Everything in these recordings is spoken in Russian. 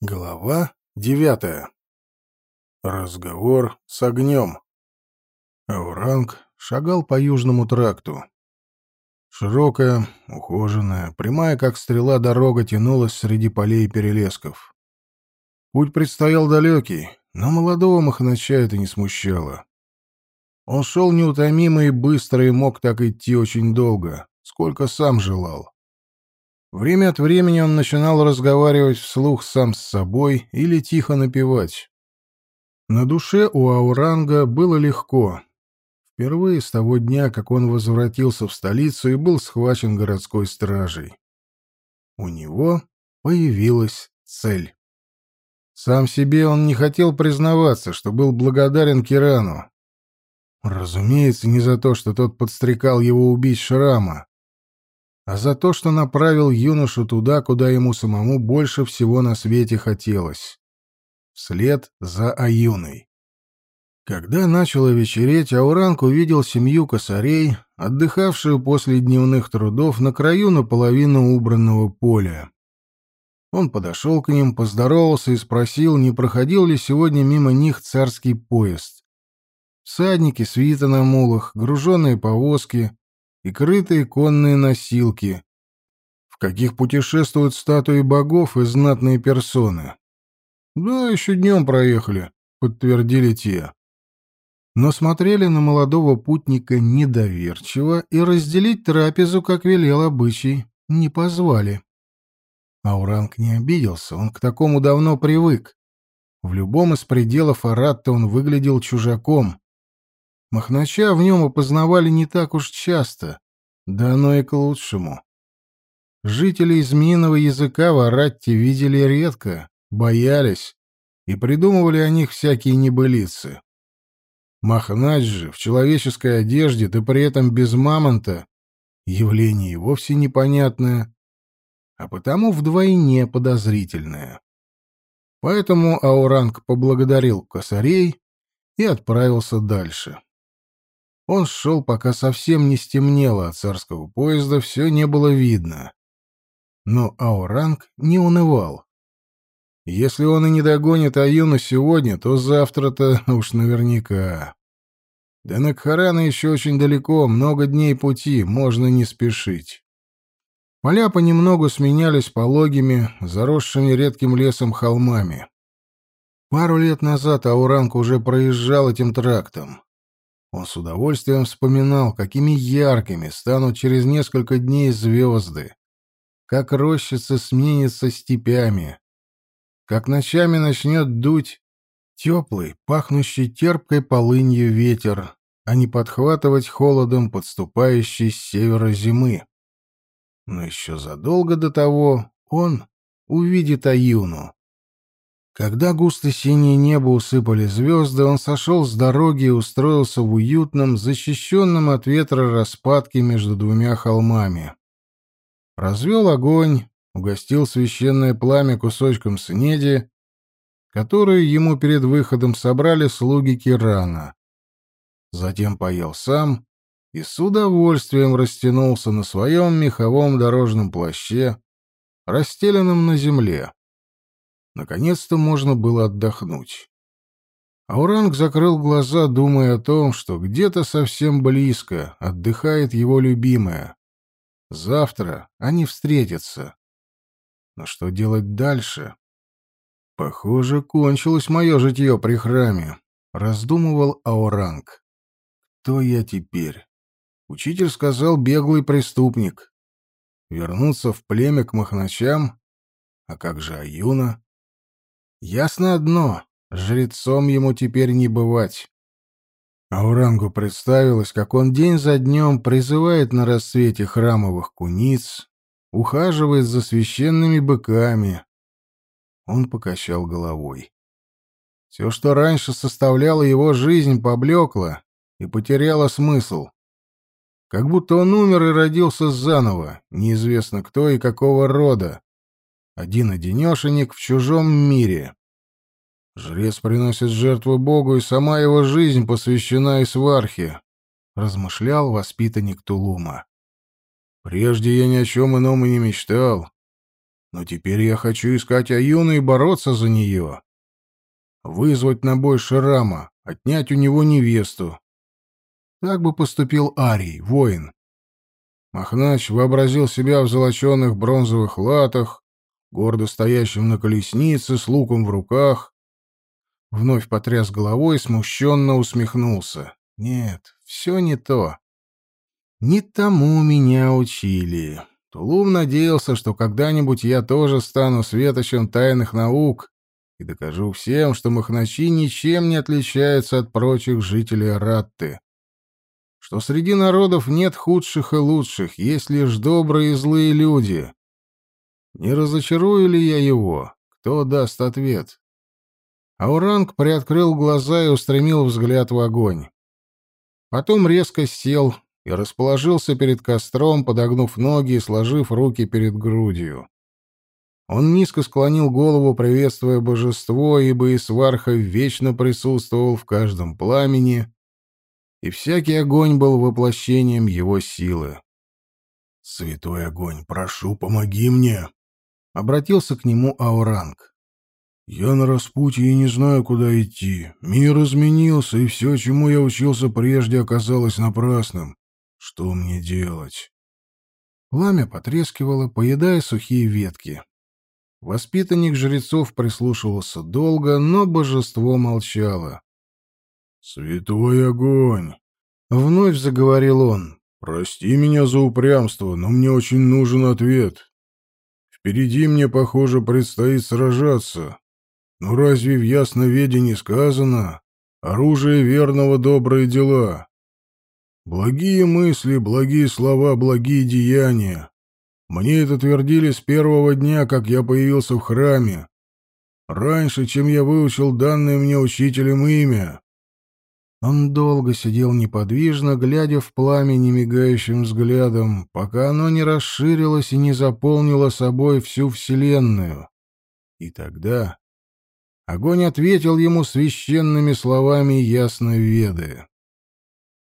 Глава девятая. Разговор с огнем. Ауранг шагал по южному тракту. Широкая, ухоженная, прямая, как стрела, дорога тянулась среди полей и перелесков. Путь предстоял далекий, но молодого махнача это не смущало. Он шел неутомимо и быстро и мог так идти очень долго, сколько сам желал. Время от времени он начинал разговаривать вслух сам с собой или тихо напевать. На душе у Ауранга было легко. Впервые с того дня, как он возвратился в столицу и был схвачен городской стражей. У него появилась цель. Сам себе он не хотел признаваться, что был благодарен Кирану. Разумеется, не за то, что тот подстрекал его убить Шрама, а за то, что направил юношу туда, куда ему самому больше всего на свете хотелось. Вслед за Аюной. Когда начало вечереть, Ауранг увидел семью косарей, отдыхавшую после дневных трудов на краю наполовину убранного поля. Он подошел к ним, поздоровался и спросил, не проходил ли сегодня мимо них царский поезд. Всадники, свита на мулах, груженные повозки, и крытые конные носилки, в каких путешествуют статуи богов и знатные персоны. «Да, еще днем проехали», — подтвердили те. Но смотрели на молодого путника недоверчиво и разделить трапезу, как велел обычай, не позвали. Ауранг не обиделся, он к такому давно привык. В любом из пределов Аратта он выглядел чужаком, Махнача в нем опознавали не так уж часто, да оно и к лучшему. Жители змеиного языка в Аратте видели редко, боялись и придумывали о них всякие небылицы. Махнач же в человеческой одежде, да при этом без мамонта, явление вовсе непонятное, а потому вдвойне подозрительное. Поэтому Ауранг поблагодарил косарей и отправился дальше. Он шел, пока совсем не стемнело, а царского поезда все не было видно. Но Ауранг не унывал. Если он и не догонит Аюну сегодня, то завтра-то уж наверняка. До Накхарана еще очень далеко, много дней пути, можно не спешить. Поля понемногу сменялись пологими, заросшими редким лесом холмами. Пару лет назад Ауранг уже проезжал этим трактом. Он с удовольствием вспоминал, какими яркими станут через несколько дней звезды, как рощица сменится степями, как ночами начнет дуть теплый, пахнущий терпкой полынью ветер, а не подхватывать холодом подступающей с севера зимы. Но еще задолго до того он увидит Аюну. Когда густо синее небо усыпали звезды, он сошел с дороги и устроился в уютном, защищенном от ветра распадке между двумя холмами. Развел огонь, угостил священное пламя кусочком снеди, которую ему перед выходом собрали слуги Кирана. Затем поел сам и с удовольствием растянулся на своем меховом дорожном плаще, расстеленном на земле. Наконец-то можно было отдохнуть. Ауранг закрыл глаза, думая о том, что где-то совсем близко отдыхает его любимая. Завтра они встретятся. Но что делать дальше? Похоже, кончилось мое житье при храме, — раздумывал Ауранг. Кто я теперь? Учитель сказал беглый преступник. Вернуться в племя к махначам? А как же Аюна? Ясно одно — жрецом ему теперь не бывать. Аурангу представилось, как он день за днем призывает на рассвете храмовых куниц, ухаживает за священными быками. Он покачал головой. Все, что раньше составляло его жизнь, поблекло и потеряло смысл. Как будто он умер и родился заново, неизвестно кто и какого рода. Один-одинешенек в чужом мире. Жрец приносит жертву Богу, и сама его жизнь посвящена Исвархе, — размышлял воспитанник Тулума. Прежде я ни о чем ином и не мечтал. Но теперь я хочу искать Аюну и бороться за нее. Вызвать на бой Ширама, отнять у него невесту. Так бы поступил Арий, воин. Махнач вообразил себя в золоченых бронзовых латах, гордо стоящим на колеснице, с луком в руках. Вновь потряс головой, смущенно усмехнулся. Нет, все не то. Не тому меня учили. Тулум надеялся, что когда-нибудь я тоже стану светочем тайных наук и докажу всем, что махначи ничем не отличаются от прочих жителей Ратты. Что среди народов нет худших и лучших, есть лишь добрые и злые люди. Не разочарую ли я его? Кто даст ответ? Ауранг приоткрыл глаза и устремил взгляд в огонь. Потом резко сел, и расположился перед костром, подогнув ноги и сложив руки перед грудью. Он низко склонил голову, приветствуя божество, ибо Исварха вечно присутствовал в каждом пламени, и всякий огонь был воплощением его силы. «Святой огонь, прошу, помоги мне!» — обратился к нему Ауранг. «Я на распутье и не знаю, куда идти. Мир изменился, и все, чему я учился прежде, оказалось напрасным. Что мне делать? Пламя потрескивало, поедая сухие ветки. Воспитанник жрецов прислушивался долго, но божество молчало. «Святой огонь!» — вновь заговорил он. «Прости меня за упрямство, но мне очень нужен ответ. Впереди мне, похоже, предстоит сражаться. Но разве в ясноведении сказано «оружие верного добрые дела»? Благие мысли, благие слова, благие деяния. Мне это твердили с первого дня, как я появился в храме. Раньше, чем я выучил данное мне учителем имя. Он долго сидел неподвижно, глядя в пламя немигающим взглядом, пока оно не расширилось и не заполнило собой всю Вселенную. И тогда огонь ответил ему священными словами ясно ведая.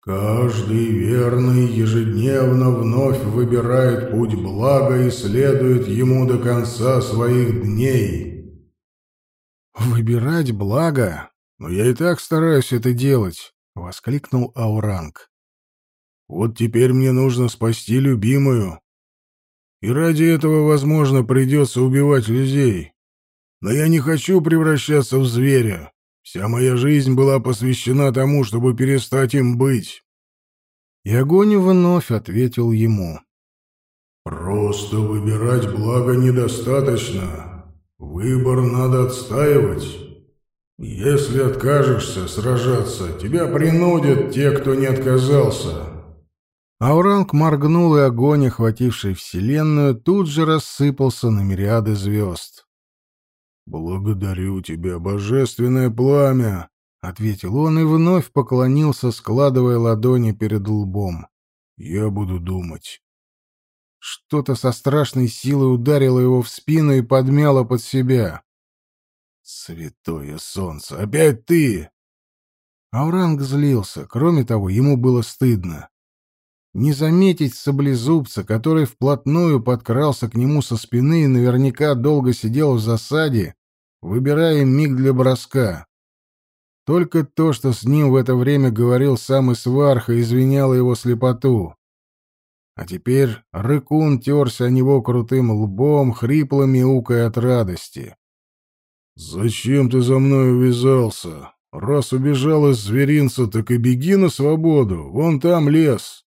Каждый верный ежедневно вновь выбирает путь блага и следует ему до конца своих дней. «Выбирать благо? Но я и так стараюсь это делать», — воскликнул Ауранг. «Вот теперь мне нужно спасти любимую. И ради этого, возможно, придется убивать людей. Но я не хочу превращаться в зверя. Вся моя жизнь была посвящена тому, чтобы перестать им быть. И огонь вновь ответил ему. «Просто выбирать благо недостаточно. Выбор надо отстаивать. Если откажешься сражаться, тебя принудят те, кто не отказался». Ауранг моргнул, и огонь, охвативший Вселенную, тут же рассыпался на мириады звезд. «Благодарю тебя, божественное пламя!» — ответил он и вновь поклонился, складывая ладони перед лбом. «Я буду думать». Что-то со страшной силой ударило его в спину и подмяло под себя. «Святое солнце! Опять ты!» Ауранг злился. Кроме того, ему было стыдно. Не заметить саблезубца, который вплотную подкрался к нему со спины и наверняка долго сидел в засаде, выбирая миг для броска. Только то, что с ним в это время говорил сам Исварха, извиняло его слепоту. А теперь рыкун терся о него крутым лбом, хрипло мяукая от радости. «Зачем ты за мной увязался? Раз убежал из зверинца, так и беги на свободу. Вон там лес.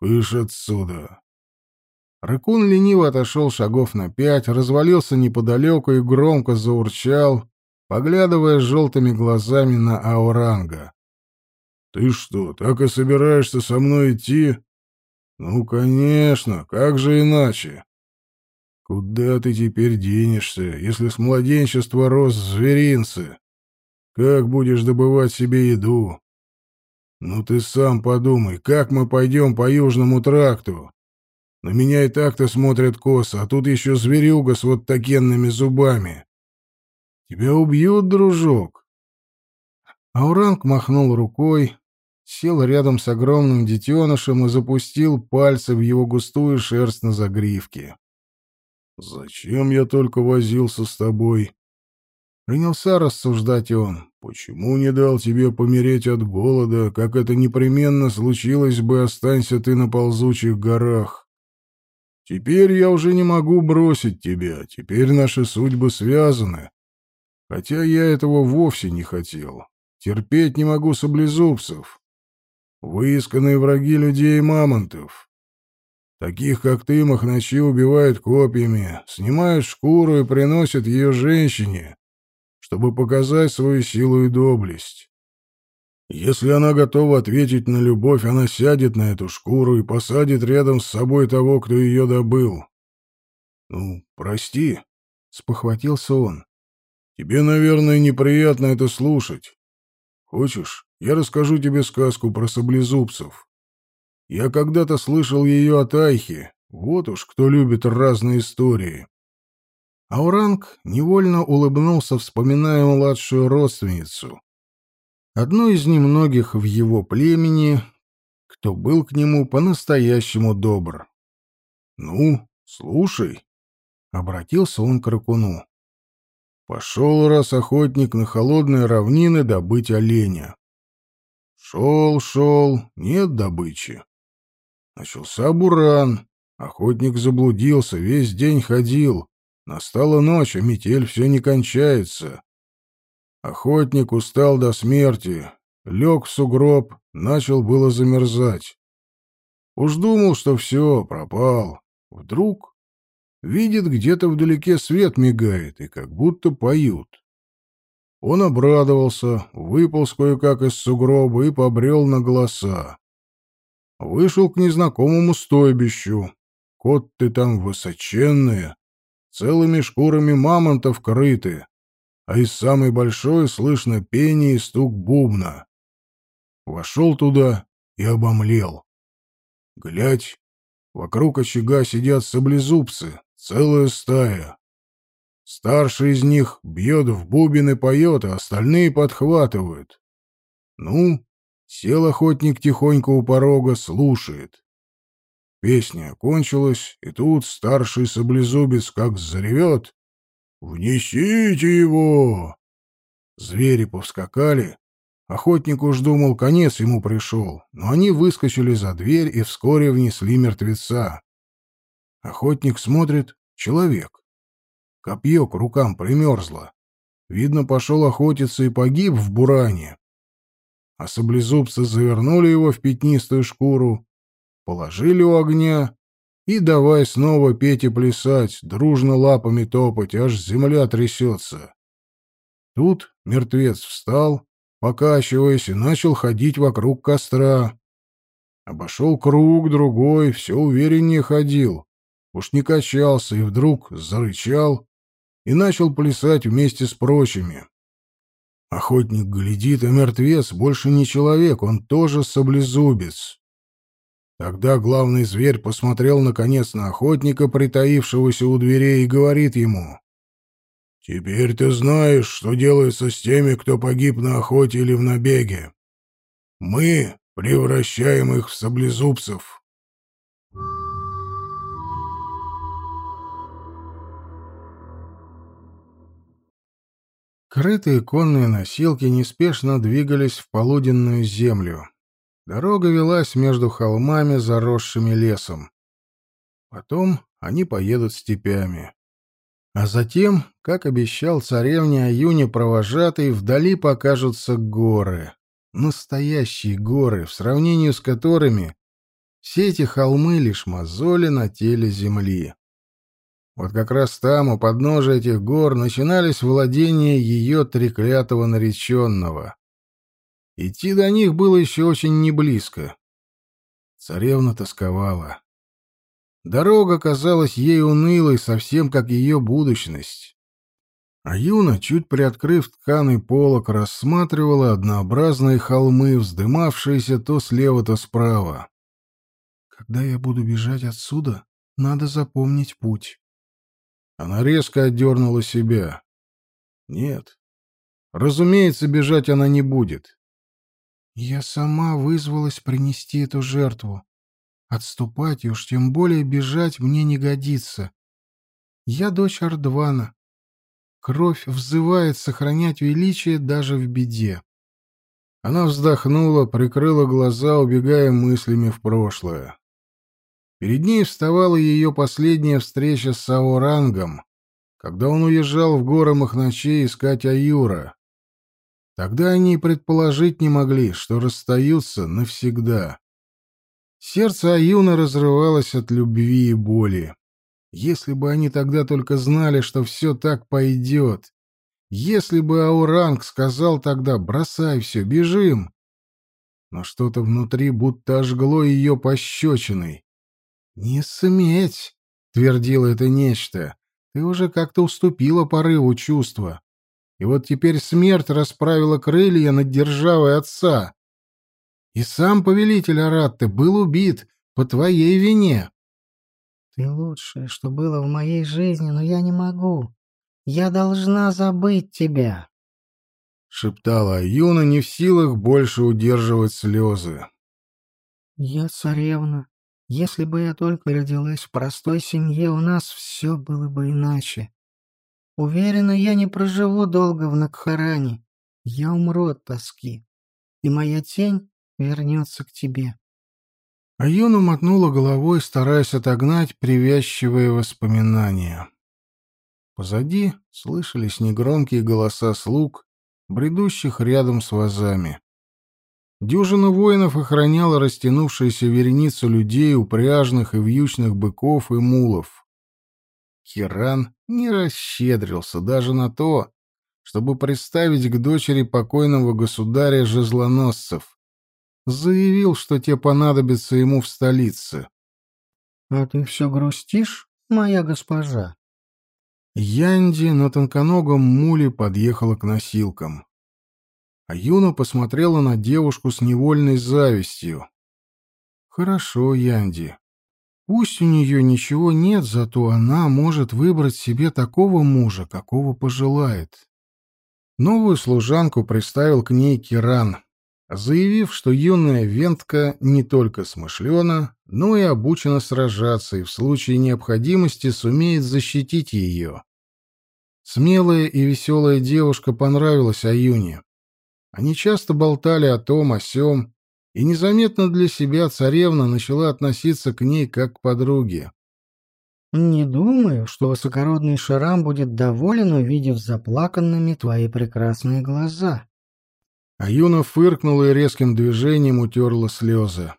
«Кыш отсюда!» Рыкун лениво отошел шагов на пять, развалился неподалеку и громко заурчал, поглядывая желтыми глазами на Ауранга. «Ты что, так и собираешься со мной идти?» «Ну, конечно, как же иначе?» «Куда ты теперь денешься, если с младенчества рос в зверинце? Как будешь добывать себе еду? «Ну ты сам подумай, как мы пойдем по Южному тракту? На меня и так-то смотрят косо, а тут еще зверюга с вот такенными зубами. Тебя убьют, дружок!» Ауранг махнул рукой, сел рядом с огромным детенышем и запустил пальцы в его густую шерсть на загривке. «Зачем я только возился с тобой?» Принялся рассуждать он. «Почему не дал тебе помереть от голода, как это непременно случилось бы, останься ты на ползучих горах? Теперь я уже не могу бросить тебя, теперь наши судьбы связаны. Хотя я этого вовсе не хотел. Терпеть не могу саблезубцев. Выисканные враги людей и мамонтов. Таких, как ты, махначи убивают копьями, снимают шкуру и приносят ее женщине, чтобы показать свою силу и доблесть. Если она готова ответить на любовь, она сядет на эту шкуру и посадит рядом с собой того, кто ее добыл. Ну, прости, — спохватился он. Тебе, наверное, неприятно это слушать. Хочешь, я расскажу тебе сказку про саблезубцев? Я когда-то слышал ее от Айхи. Вот уж кто любит разные истории. Ауранг невольно улыбнулся, вспоминая младшую родственницу. Одну из немногих в его племени, кто был к нему по-настоящему добр. «Ну, слушай», — обратился он к ракуну. «Пошел раз охотник на холодные равнины добыть оленя. Шел, шел, нет добычи. Начался буран, охотник заблудился, весь день ходил, Настала ночь, а метель все не кончается. Охотник устал до смерти, лег в сугроб, начал было замерзать. Уж думал, что все, пропал. Вдруг видит, где-то вдалеке свет мигает, и как будто поют. Он обрадовался, выполз кое-как из сугроба и побрел на голоса. Вышел к незнакомому стойбищу. Кот ты там высоченная, целыми шкурами мамонтов крыты, а из самой большой слышно пение и стук бубна. Вошел туда и обомлел. Глядь, вокруг очага сидят саблезубцы, целая стая. Старший из них бьет в бубен и поет, а остальные подхватывают. Ну, сел охотник тихонько у порога, слушает. Песня окончилась, и тут старший саблезубец как заревет. «Внесите его!» Звери повскакали. Охотник уж думал, конец ему пришел, но они выскочили за дверь и вскоре внесли мертвеца. Охотник смотрит — человек. Копье к рукам примерзло. Видно, пошел охотиться и погиб в буране. А саблезубцы завернули его в пятнистую шкуру, положили у огня и давай снова петь и плясать, дружно лапами топать, аж земля трясется. Тут мертвец встал, покачиваясь, и начал ходить вокруг костра. Обошел круг другой, все увереннее ходил. Уж не качался и вдруг зарычал и начал плясать вместе с прочими. Охотник глядит, а мертвец больше не человек, он тоже саблезубец. Тогда главный зверь посмотрел наконец на охотника, притаившегося у дверей, и говорит ему. «Теперь ты знаешь, что делается с теми, кто погиб на охоте или в набеге. Мы превращаем их в саблезубцев». Крытые конные носилки неспешно двигались в полуденную землю. Дорога велась между холмами, заросшими лесом. Потом они поедут степями. А затем, как обещал царевне Аюне провожатый, вдали покажутся горы. Настоящие горы, в сравнении с которыми все эти холмы лишь мозоли на теле земли. Вот как раз там, у подножия этих гор, начинались владения ее треклятого нареченного. Идти до них было еще очень неблизко. Царевна тосковала. Дорога казалась ей унылой, совсем как ее будущность. А Юна, чуть приоткрыв тканый полок, рассматривала однообразные холмы, вздымавшиеся то слева, то справа. «Когда я буду бежать отсюда, надо запомнить путь». Она резко отдернула себя. «Нет, разумеется, бежать она не будет. Я сама вызвалась принести эту жертву. Отступать и уж тем более бежать мне не годится. Я дочь Ардвана. Кровь взывает сохранять величие даже в беде. Она вздохнула, прикрыла глаза, убегая мыслями в прошлое. Перед ней вставала ее последняя встреча с Саурангом, когда он уезжал в горы Махначей искать Аюра. Тогда они и предположить не могли, что расстаются навсегда. Сердце Аюна разрывалось от любви и боли. Если бы они тогда только знали, что все так пойдет. Если бы Ауранг сказал тогда «бросай все, бежим», но что-то внутри будто ожгло ее пощечиной. «Не сметь!» — твердило это нечто. «Ты уже как-то уступила порыву чувства. И вот теперь смерть расправила крылья над державой отца. И сам повелитель Аратты был убит по твоей вине». «Ты лучшее, что было в моей жизни, но я не могу. Я должна забыть тебя», — шептала Юна, не в силах больше удерживать слезы. «Я царевна. Если бы я только родилась в простой семье, у нас все было бы иначе. Уверена, я не проживу долго в Накхаране. Я умру от тоски, и моя тень вернется к тебе». А Юна мотнула головой, стараясь отогнать привязчивые воспоминания. Позади слышались негромкие голоса слуг, бредущих рядом с вазами. Дюжина воинов охраняла растянувшуюся вереницу людей, упряжных и вьючных быков и мулов. Киран не расщедрился даже на то, чтобы представить к дочери покойного государя жезлоносцев. Заявил, что те понадобятся ему в столице. — А ты все грустишь, моя госпожа? Янди на тонконогом муле подъехала к носилкам. А Юна посмотрела на девушку с невольной завистью. «Хорошо, Янди. Пусть у нее ничего нет, зато она может выбрать себе такого мужа, какого пожелает». Новую служанку приставил к ней Киран, заявив, что юная вентка не только смышлена, но и обучена сражаться и в случае необходимости сумеет защитить ее. Смелая и веселая девушка понравилась Аюне. Они часто болтали о том, о сём, и незаметно для себя царевна начала относиться к ней как к подруге. «Не думаю, что высокородный Шарам будет доволен, увидев заплаканными твои прекрасные глаза», а Юна фыркнула и резким движением утерла слезы.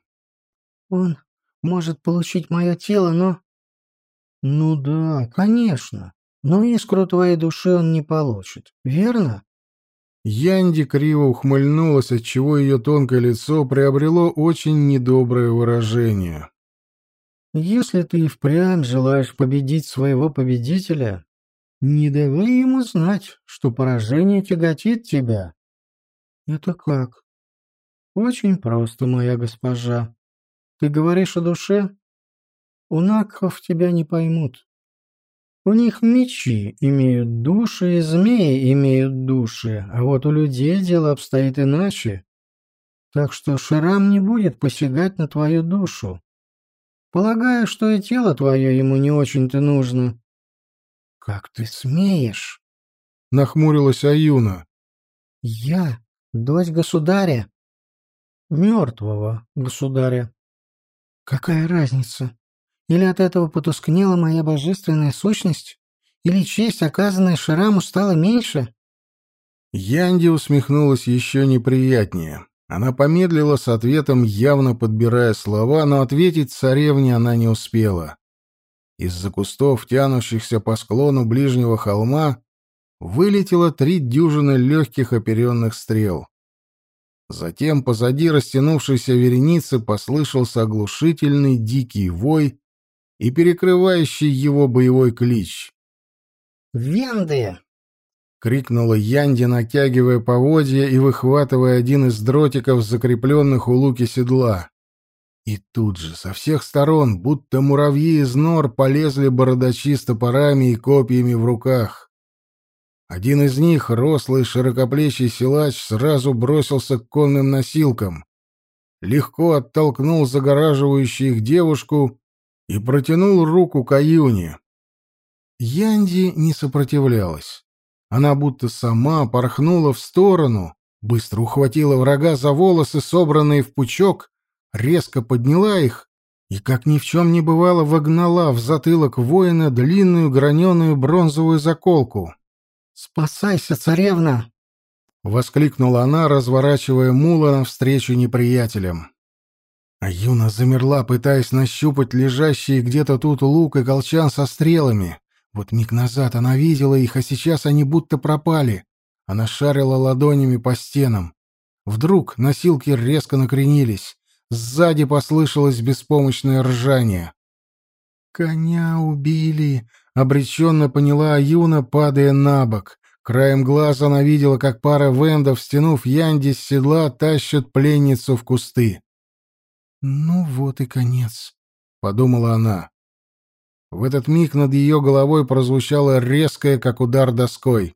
«Он может получить мое тело, но...» «Ну да, конечно. Но искру твоей души он не получит, верно?» Янди криво ухмыльнулась, отчего ее тонкое лицо приобрело очень недоброе выражение. «Если ты и впрямь желаешь победить своего победителя, не давай ему знать, что поражение тяготит тебя. «Это как?» «Очень просто, моя госпожа. Ты говоришь о душе? У Накхов тебя не поймут. У них мечи имеют души, и змеи имеют души, а вот у людей дело обстоит иначе. Так что Шрам не будет посягать на твою душу. Полагаю, что и тело твое ему не очень-то нужно». «Как ты смеешь?» — нахмурилась Аюна. «Я Дочь государя. Мертвого государя. Какая разница? Или от этого потускнела моя божественная сущность? Или честь, оказанная Шираму, стала меньше? Янди усмехнулась еще неприятнее. Она помедлила с ответом, явно подбирая слова, но ответить царевне она не успела. Из-за кустов, тянущихся по склону ближнего холма, вылетело три дюжины легких оперенных стрел. Затем позади растянувшейся вереницы послышался оглушительный дикий вой и перекрывающий его боевой клич. «Венды!» — крикнула Янди, натягивая поводья и выхватывая один из дротиков, закрепленных у луки седла. И тут же со всех сторон, будто муравьи из нор, полезли бородачи с топорами и копьями в руках. Один из них, рослый широкоплечий силач, сразу бросился к конным носилкам, легко оттолкнул загораживающую их девушку и протянул руку к Аюне. Янди не сопротивлялась. Она будто сама порхнула в сторону, быстро ухватила врага за волосы, собранные в пучок, резко подняла их и, как ни в чем не бывало, вогнала в затылок воина длинную граненую бронзовую заколку. «Спасайся, царевна!» — воскликнула она, разворачивая мула навстречу неприятелям. А Юна замерла, пытаясь нащупать лежащие где-то тут лук и колчан со стрелами. Вот миг назад она видела их, а сейчас они будто пропали. Она шарила ладонями по стенам. Вдруг носилки резко накренились. Сзади послышалось беспомощное ржание. «Коня убили!» — обреченно поняла Аюна, падая на бок. Краем глаза она видела, как пара вендов, стянув Янди с седла, тащат пленницу в кусты. «Ну вот и конец», — подумала она. В этот миг над ее головой прозвучало резкое, как удар доской.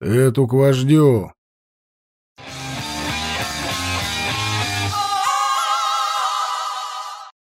«Эту к вождю!»